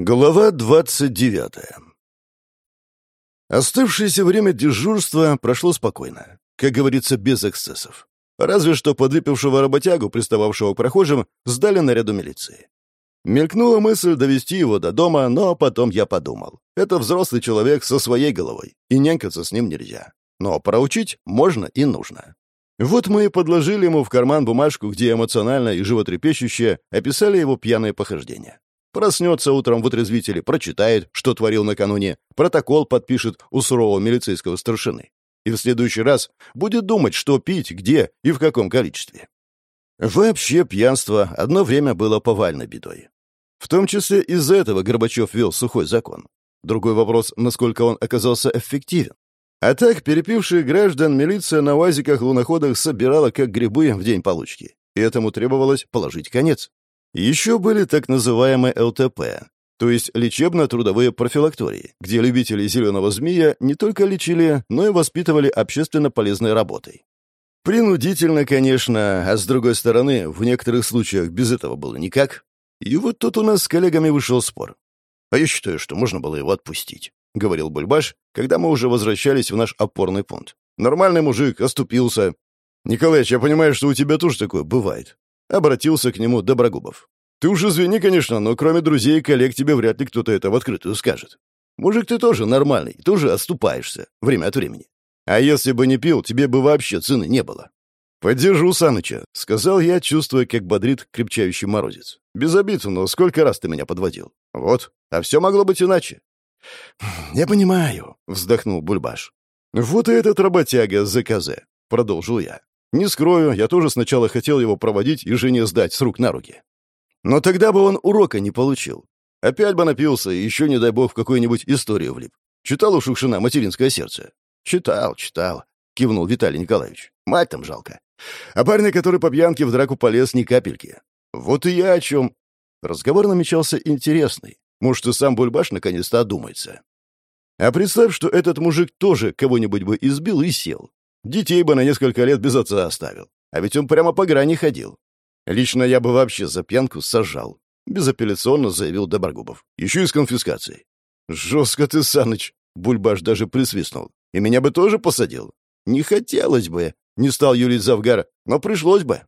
Глава двадцать девятая Оставшееся время дежурства прошло спокойно, как говорится, без эксцессов. Разве что подвыпившего работягу, пристававшего к прохожим, сдали наряду милиции. Мелькнула мысль довести его до дома, но потом я подумал. Это взрослый человек со своей головой, и нянькаться с ним нельзя. Но проучить можно и нужно. Вот мы и подложили ему в карман бумажку, где эмоционально и животрепещуще описали его пьяное похождение. Проснется утром в отрезвителе, прочитает, что творил накануне, протокол подпишет у сурового милицейского старшины. И в следующий раз будет думать, что пить, где и в каком количестве. Вообще пьянство одно время было повальной бедой. В том числе из-за этого Горбачев вел сухой закон. Другой вопрос, насколько он оказался эффективен. А так, перепивших граждан милиция на УАЗиках-луноходах собирала как грибы в день получки. И этому требовалось положить конец. Еще были так называемые ЛТП, то есть лечебно-трудовые профилактории, где любители зеленого змея не только лечили, но и воспитывали общественно полезной работой. Принудительно, конечно, а с другой стороны, в некоторых случаях без этого было никак. И вот тут у нас с коллегами вышел спор. А я считаю, что можно было его отпустить, — говорил Бульбаш, когда мы уже возвращались в наш опорный пункт. Нормальный мужик, оступился. Николаевич, я понимаю, что у тебя тоже такое бывает. Обратился к нему Доброгубов. «Ты уж извини, конечно, но кроме друзей и коллег тебе вряд ли кто-то это в открытую скажет. Мужик, ты тоже нормальный, тоже отступаешься время от времени. А если бы не пил, тебе бы вообще цены не было». «Поддержу Саныча», — сказал я, чувствуя, как бодрит крепчающий морозец. «Без обид, но сколько раз ты меня подводил? Вот, а все могло быть иначе». «Я понимаю», — вздохнул Бульбаш. «Вот и этот работяга ЗКЗ», — продолжил я. Не скрою, я тоже сначала хотел его проводить и жене сдать с рук на руки. Но тогда бы он урока не получил. Опять бы напился и еще, не дай бог, в какую-нибудь историю влип. Читал у Шукшина «Материнское сердце»? Читал, читал, кивнул Виталий Николаевич. Мать там жалко. А парня, который по пьянке в драку полез, ни капельки. Вот и я о чем. Разговор намечался интересный. Может, и сам Бульбаш наконец-то одумается. А представь, что этот мужик тоже кого-нибудь бы избил и сел. Детей бы на несколько лет без отца оставил. А ведь он прямо по грани ходил. Лично я бы вообще за пьянку сажал. Безапелляционно заявил Доброгубов. Еще и с конфискацией. Жестко ты, Саныч. Бульбаш даже присвистнул. И меня бы тоже посадил. Не хотелось бы. Не стал юлить Завгар, но пришлось бы.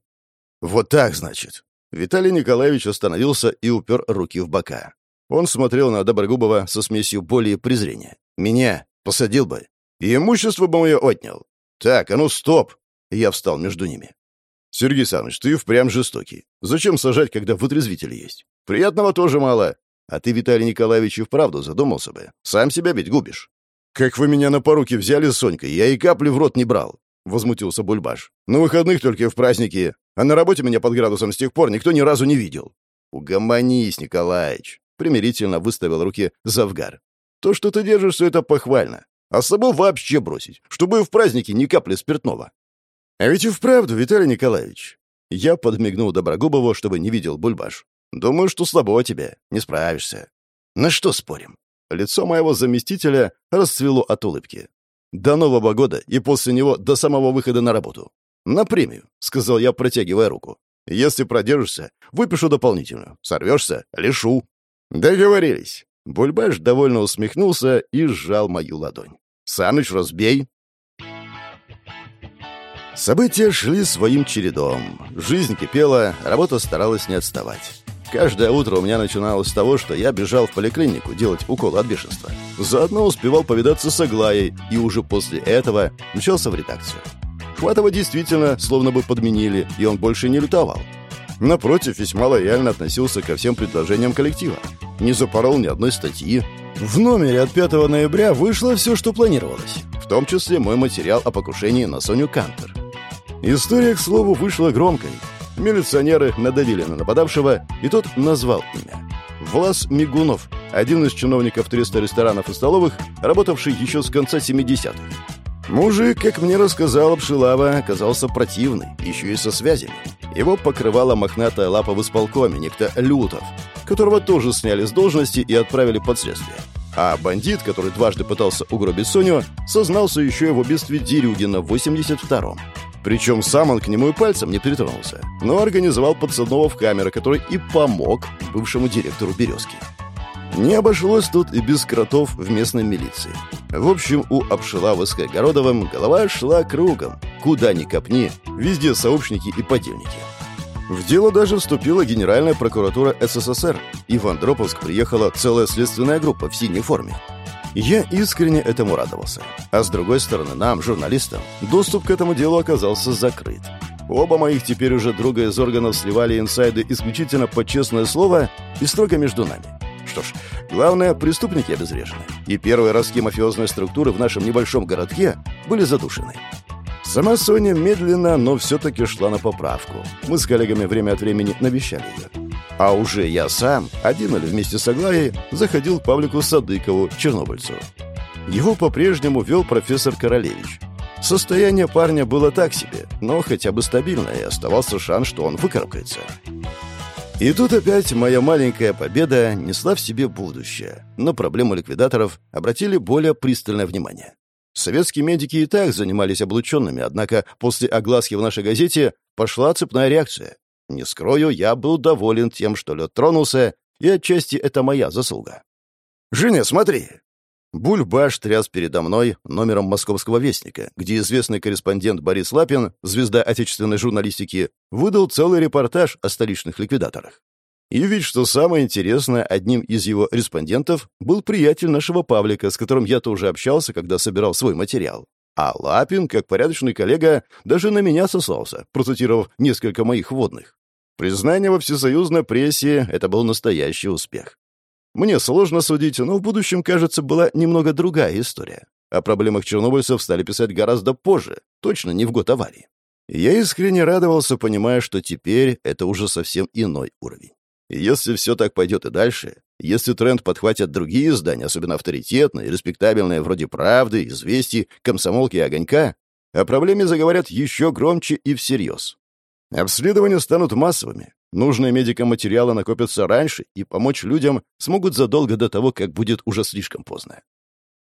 Вот так, значит. Виталий Николаевич остановился и упер руки в бока. Он смотрел на Доброгубова со смесью боли и презрения. Меня посадил бы. И имущество бы мое отнял. «Так, а ну стоп!» Я встал между ними. «Сергей Саныч, ты впрямь жестокий. Зачем сажать, когда вытрезвитель есть? Приятного тоже мало. А ты, Виталий Николаевич, и вправду задумался бы. Сам себя ведь губишь». «Как вы меня на поруки взяли с Сонькой, я и капли в рот не брал», — возмутился Бульбаш. «На выходных только и в праздники, а на работе меня под градусом с тех пор никто ни разу не видел». «Угомонись, Николаевич», — примирительно выставил руки Завгар. «То, что ты держишься, это похвально. А с собой вообще бросить, чтобы в празднике ни капли спиртного. А ведь и вправду, Виталий Николаевич. Я подмигнул Доброгубову, чтобы не видел Бульбаш. Думаю, что слабо тебе, не справишься. На что спорим? Лицо моего заместителя расцвело от улыбки. До Нового года и после него до самого выхода на работу. На премию, сказал я, протягивая руку. Если продержишься, выпишу дополнительную. Сорвешься — лишу. Договорились. Бульбаш довольно усмехнулся и сжал мою ладонь. «Саныч, разбей!» События шли своим чередом. Жизнь кипела, работа старалась не отставать. Каждое утро у меня начиналось с того, что я бежал в поликлинику делать укол от бешенства. Заодно успевал повидаться с Аглаей, и уже после этого мчался в редакцию. Хватова действительно словно бы подменили, и он больше не лютовал. Напротив, весьма лояльно относился ко всем предложениям коллектива. Не запорол ни одной статьи. В номере от 5 ноября вышло все, что планировалось. В том числе мой материал о покушении на Соню Кантер. История, к слову, вышла громкой. Милиционеры надавили на нападавшего, и тот назвал имя. Влас Мигунов, один из чиновников 300 ресторанов и столовых, работавший еще с конца 70-х. Мужик, как мне рассказал Обшилава, оказался противный, еще и со связями. Его покрывала мохнатая лапа в исполкоме, некто Лютов, которого тоже сняли с должности и отправили под следствие. А бандит, который дважды пытался угробить Соню, сознался еще и в убийстве Дерюгина в 82-м. Причем сам он к нему и пальцем не притронулся, но организовал подсадного в камеры, который и помог бывшему директору «Березки». Не обошлось тут и без кротов в местной милиции. В общем, у Обшилавы Городовым голова шла кругом. Куда ни копни, везде сообщники и подельники. В дело даже вступила Генеральная прокуратура СССР, и в Андроповск приехала целая следственная группа в синей форме. Я искренне этому радовался. А с другой стороны, нам, журналистам, доступ к этому делу оказался закрыт. Оба моих теперь уже друга из органов сливали инсайды исключительно под честное слово и строго между нами. Что ж, главное, преступники обезврежены. И первые ростки мафиозной структуры в нашем небольшом городке были задушены. Сама Соня медленно, но все-таки шла на поправку. Мы с коллегами время от времени навещали ее. А уже я сам, один или вместе с Аглаей, заходил к Павлику Садыкову, чернобыльцу. Его по-прежнему вел профессор Королевич. Состояние парня было так себе, но хотя бы стабильное, и оставался шанс, что он выкарабкается. И тут опять моя маленькая победа несла в себе будущее, но проблему ликвидаторов обратили более пристальное внимание. Советские медики и так занимались облученными, однако после огласки в нашей газете пошла цепная реакция. Не скрою, я был доволен тем, что лед тронулся, и отчасти это моя заслуга. «Женя, смотри!» Бульбаш тряс передо мной номером «Московского вестника», где известный корреспондент Борис Лапин, звезда отечественной журналистики, выдал целый репортаж о столичных ликвидаторах. И ведь, что самое интересное, одним из его респондентов был приятель нашего Павлика, с которым я-то уже общался, когда собирал свой материал. А Лапин, как порядочный коллега, даже на меня сослался, процитировав несколько моих вводных. Признание во всесоюзной прессе — это был настоящий успех. Мне сложно судить, но в будущем, кажется, была немного другая история. О проблемах чернобыльцев стали писать гораздо позже, точно не в год аварии. Я искренне радовался, понимая, что теперь это уже совсем иной уровень. Если все так пойдет и дальше, если тренд подхватят другие издания, особенно авторитетные, респектабельные, вроде «Правды», «Известий», «Комсомолки» и «Огонька», о проблеме заговорят еще громче и всерьез. Обследования станут массовыми. Нужные медикам материалы накопятся раньше и помочь людям смогут задолго до того, как будет уже слишком поздно.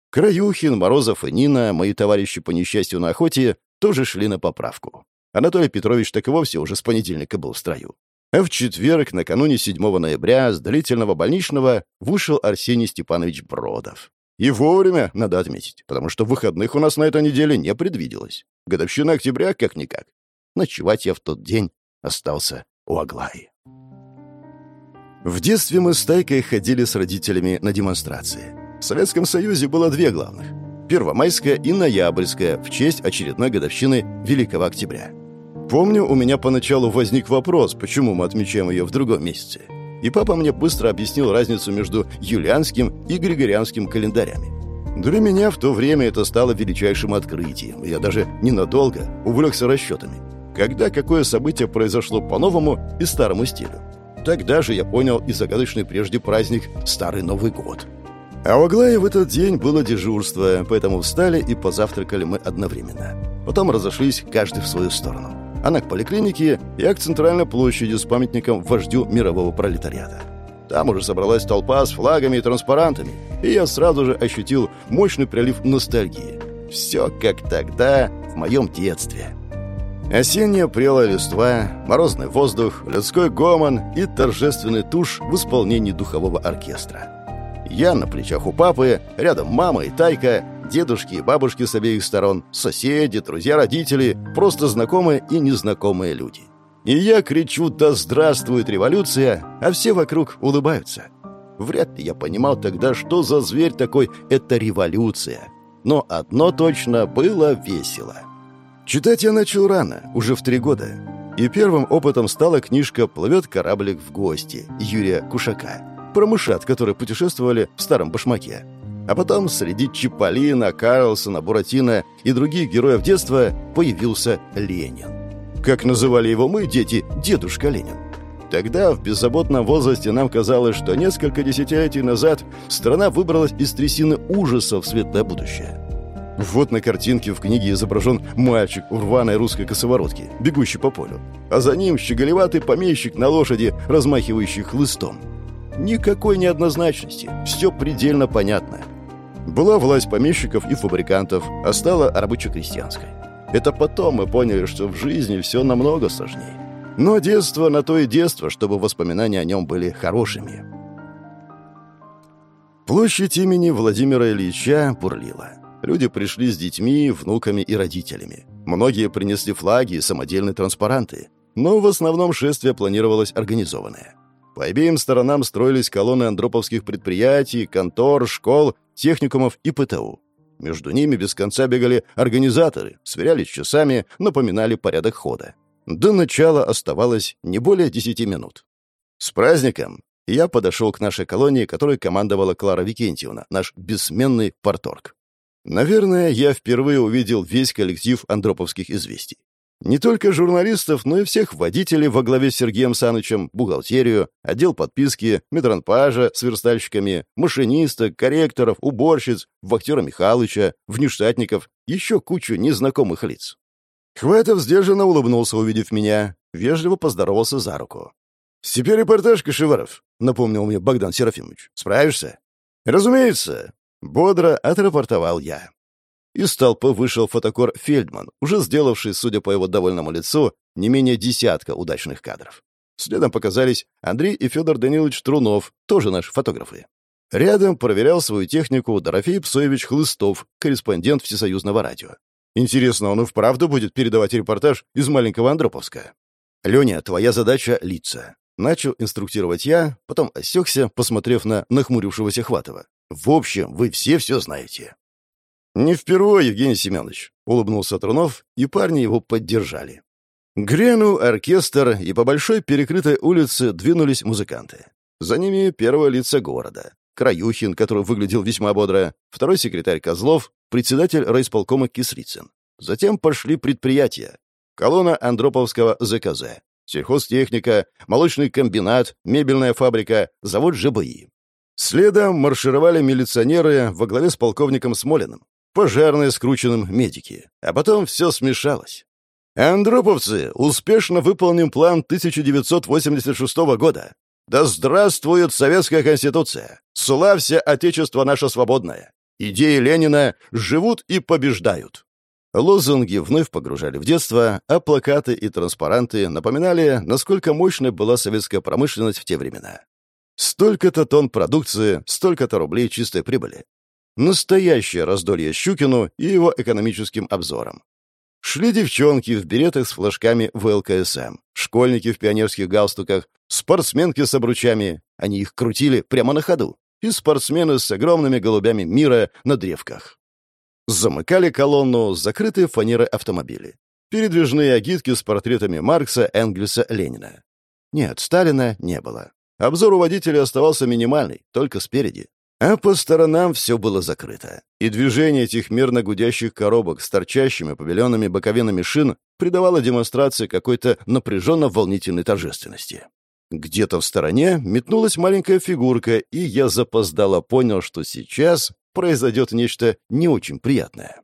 Краюхин, Морозов и Нина, мои товарищи по несчастью на охоте, тоже шли на поправку. Анатолий Петрович так и вовсе уже с понедельника был в строю. А в четверг, накануне 7 ноября, с длительного больничного вышел Арсений Степанович Бродов. И вовремя, надо отметить, потому что выходных у нас на этой неделе не предвиделось. Годовщина октября как-никак. Ночевать я в тот день остался у Аглаи. В детстве мы с Тайкой ходили с родителями на демонстрации. В Советском Союзе было две главных. Первомайская и Ноябрьская в честь очередной годовщины Великого Октября. Помню, у меня поначалу возник вопрос, почему мы отмечаем ее в другом месяце. И папа мне быстро объяснил разницу между юлианским и григорианским календарями. Для меня в то время это стало величайшим открытием, я даже ненадолго увлекся расчетами. Когда какое событие произошло по новому и старому стилю. Тогда же я понял и загадочный прежде праздник Старый Новый год. А у Аглаи в этот день было дежурство, поэтому встали и позавтракали мы одновременно. Потом разошлись каждый в свою сторону. Она к поликлинике, я к центральной площади с памятником вождю мирового пролетариата. Там уже собралась толпа с флагами и транспарантами, и я сразу же ощутил мощный прилив ностальгии. Все как тогда, в моем детстве. Осенняя прелая листва, морозный воздух, людской гомон и торжественный тушь в исполнении духового оркестра. Я на плечах у папы, рядом мама и Тайка, дедушки и бабушки с обеих сторон, соседи, друзья, родители, просто знакомые и незнакомые люди. И я кричу «Да здравствует революция!», а все вокруг улыбаются. Вряд ли я понимал тогда, что за зверь такой «это революция». Но одно точно было весело. Читать я начал рано, уже в три года. И первым опытом стала книжка «Плывет кораблик в гости» Юрия Кушака. Про мышат, которые путешествовали в старом башмаке. А потом среди Чиполлина, Карлсона, Буратино и других героев детства появился Ленин. Как называли его мы, дети, дедушка Ленин. Тогда, в беззаботном возрасте, нам казалось, что несколько десятилетий назад страна выбралась из трясины ужаса в светлое будущее. Вот на картинке в книге изображен мальчик в рваной русской косоворотке, бегущий по полю. А за ним щеголеватый помещик на лошади, размахивающий хлыстом. Никакой неоднозначности, все предельно понятно. Была власть помещиков и фабрикантов, а стала рабоче-крестьянской. Это потом мы поняли, что в жизни все намного сложнее. Но детство на то и детство, чтобы воспоминания о нем были хорошими. Площадь имени Владимира Ильича бурлила. Люди пришли с детьми, внуками и родителями. Многие принесли флаги и самодельные транспаранты. Но в основном шествие планировалось организованное. По обеим сторонам строились колонны андроповских предприятий, контор, школ, техникумов и ПТУ. Между ними без конца бегали организаторы, сверялись часами, напоминали порядок хода. До начала оставалось не более десяти минут. «С праздником!» я подошел к нашей колонии, которой командовала Клара Викентьевна, наш бессменный порторг. Наверное, я впервые увидел весь коллектив андроповских известий. Не только журналистов, но и всех водителей во главе с Сергеем Санычем, бухгалтерию, отдел подписки, метронпажа с верстальщиками, машинисток, корректоров, уборщиц, вахтера Михалыча, внештатников, еще кучу незнакомых лиц. Хватов сдержанно улыбнулся, увидев меня, вежливо поздоровался за руку. «Теперь репортаж, Кашеваров», — напомнил мне Богдан Серафимович. «Справишься?» «Разумеется», — бодро отрапортовал я. Из толпы вышел фотокор Фельдман, уже сделавший, судя по его довольному лицу, не менее десятка удачных кадров. Следом показались Андрей и Федор Данилович Трунов, тоже наши фотографы. Рядом проверял свою технику Дорофей Псоевич Хлыстов, корреспондент Всесоюзного радио. Интересно, он и вправду будет передавать репортаж из маленького Андроповска? «Леня, твоя задача — лица. Начал инструктировать я, потом осекся, посмотрев на нахмурившегося Хватова. «В общем, вы все все знаете». «Не впервые, Евгений Семенович», — улыбнулся Трунов, и парни его поддержали. Грянул оркестр, и по большой перекрытой улице двинулись музыканты. За ними первые лица города. Краюхин, который выглядел весьма бодро, второй секретарь Козлов, председатель райисполкома Кислицын. Затем пошли предприятия. Колонна Андроповского ЗКЗ, сельхозтехника, молочный комбинат, мебельная фабрика, завод ЖБИ. Следом маршировали милиционеры во главе с полковником Смолиным, пожарные с Крученным медики. А потом все смешалось. «Андроповцы, успешно выполним план 1986 года. Да здравствует Советская Конституция! Славься Отечество наше свободное! Идеи Ленина живут и побеждают!» Лозунги вновь погружали в детство, а плакаты и транспаранты напоминали, насколько мощной была советская промышленность в те времена. Столько-то тонн продукции, столько-то рублей чистой прибыли. Настоящее раздолье Щукину и его экономическим обзором. Шли девчонки в беретах с флажками ВЛКСМ, школьники в пионерских галстуках, спортсменки с обручами, они их крутили прямо на ходу, и спортсмены с огромными голубями мира на древках. Замыкали колонну закрытые фанеры автомобили. Передвижные агитки с портретами Маркса, Энгельса, Ленина. Нет, Сталина не было. Обзор у водителя оставался минимальный, только спереди. А по сторонам все было закрыто. И движение этих мирно гудящих коробок с торчащими побеленными боковинами шин придавало демонстрации какой-то напряженно-волнительной торжественности. Где-то в стороне метнулась маленькая фигурка, и я запоздало понял, что сейчас произойдет нечто не очень приятное.